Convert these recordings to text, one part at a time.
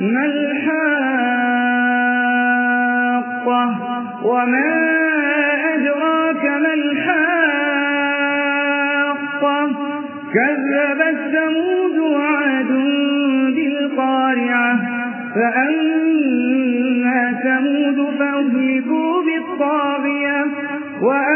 ما الحاقة وما أدراك ما الحاقة؟ كذبت ثمود وعاد بالقارعة فأما ثمود فأهلكوا بالطاغية وأما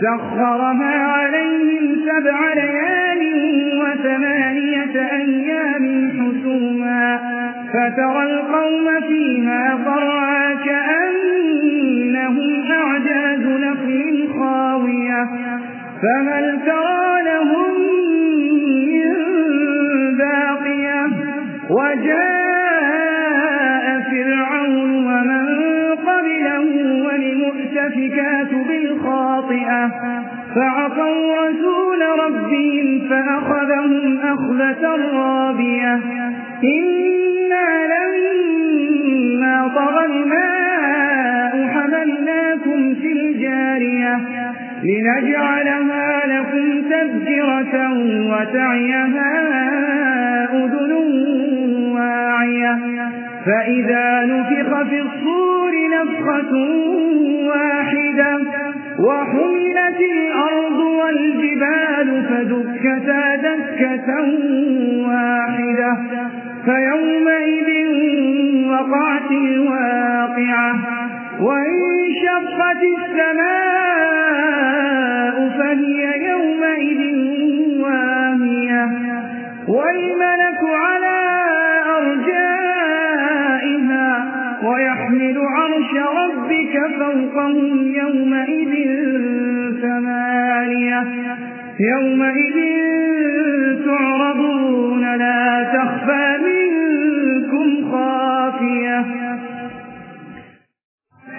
سخرها عليهم سبع ليال وثمانية أيام حسوما فترى القوم فيها ضرعا كأنهم أعجاز نخل خاوية فهل ترى لهم من باقية وجاء والمؤتفكات بالخاطئة فعقوا رسول ربهم فأخذهم أخذة رابية. إنا لما طغى الماء حملناكم في الجارية لنجعلها لكم تذكرة وتعيها أذن واعية. فإذا نفخ في الصور نفخة واحدة وحملت الأرض والجبال فدكتا دكة واحدة فيومئذ وقعت الواقعة وانشقت السماء فهي يومئذ واهية والملك على أرجائها ويحمل عرش ربك فوقهم يومئذ ثمانية. يومئذ تعرضون لا تخفى منكم خافية.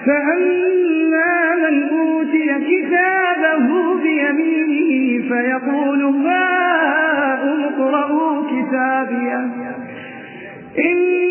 فأما من أوتي كتابه بيمينه فيقول هاؤم اقرءوا كتابيه إني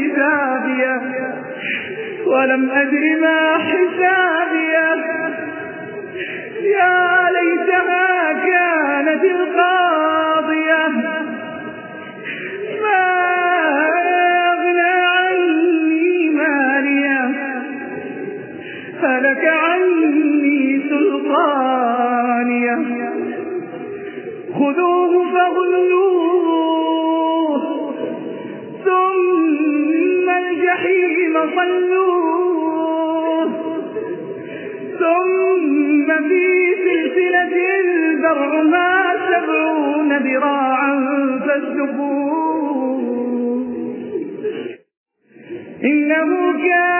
كتابيه ولم أدر ما حسابيه يا ليتها كانت القاضية. ما أغنى عني مالية هلك عني ذرعها سبعون ذراعا فاسلكوه إنه كان